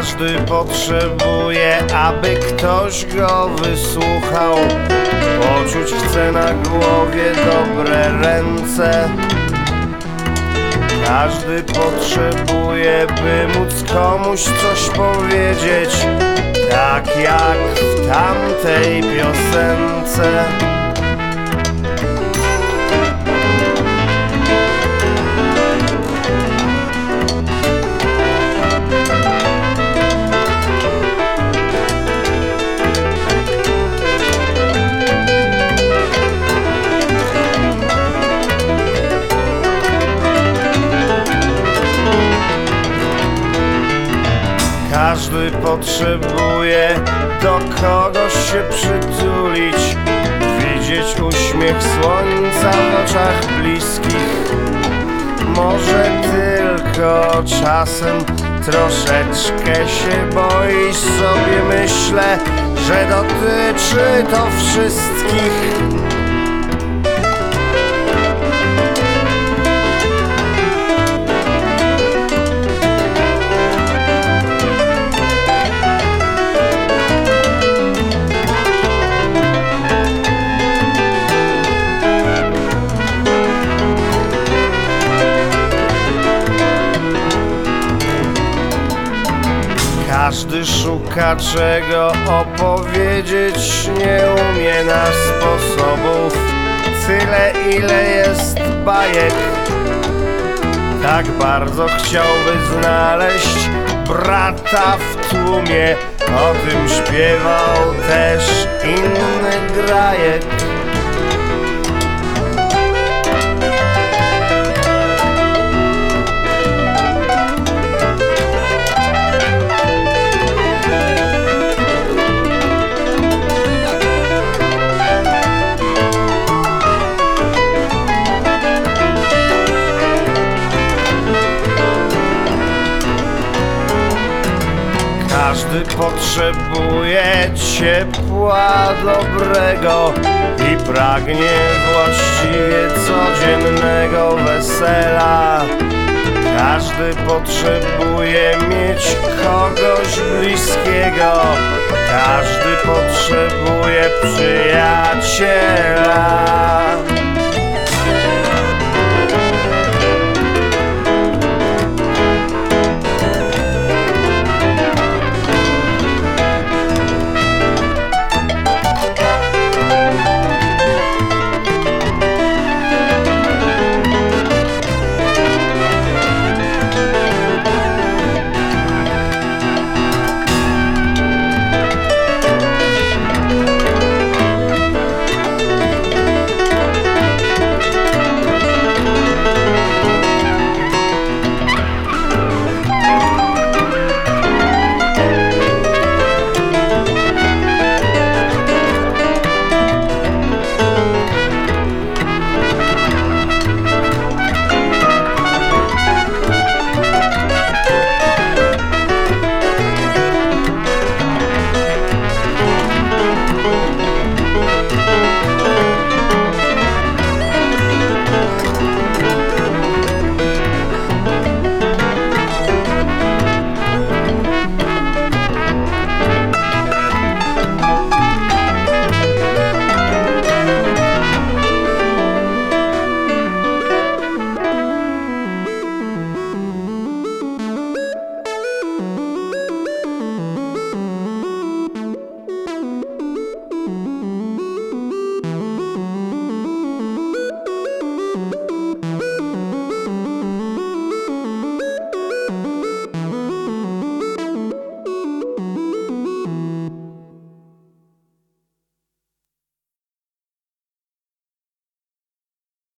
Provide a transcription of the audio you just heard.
Każdy potrzebuje, aby ktoś go wysłuchał. Poczuć chce na głowie dobre ręce. Każdy potrzebuje, by móc komuś coś powiedzieć, tak jak w tamtej piosence. Każdy potrzebuje do kogoś się przytulić, widzieć uśmiech słońca w oczach bliskich. Może tylko czasem troszeczkę się boisz, sobie myślę, że dotyczy to wszystkich. Każdy szuka czego opowiedzieć, nie umie na sposobów. Tyle ile jest bajek, tak bardzo chciałby znaleźć brata w tłumie. O tym śpiewał też inny grajek. Potrzebuje ciepła dobrego i pragnie właściwie codziennego wesela. Każdy potrzebuje mieć kogoś bliskiego, każdy potrzebuje przyjaciela.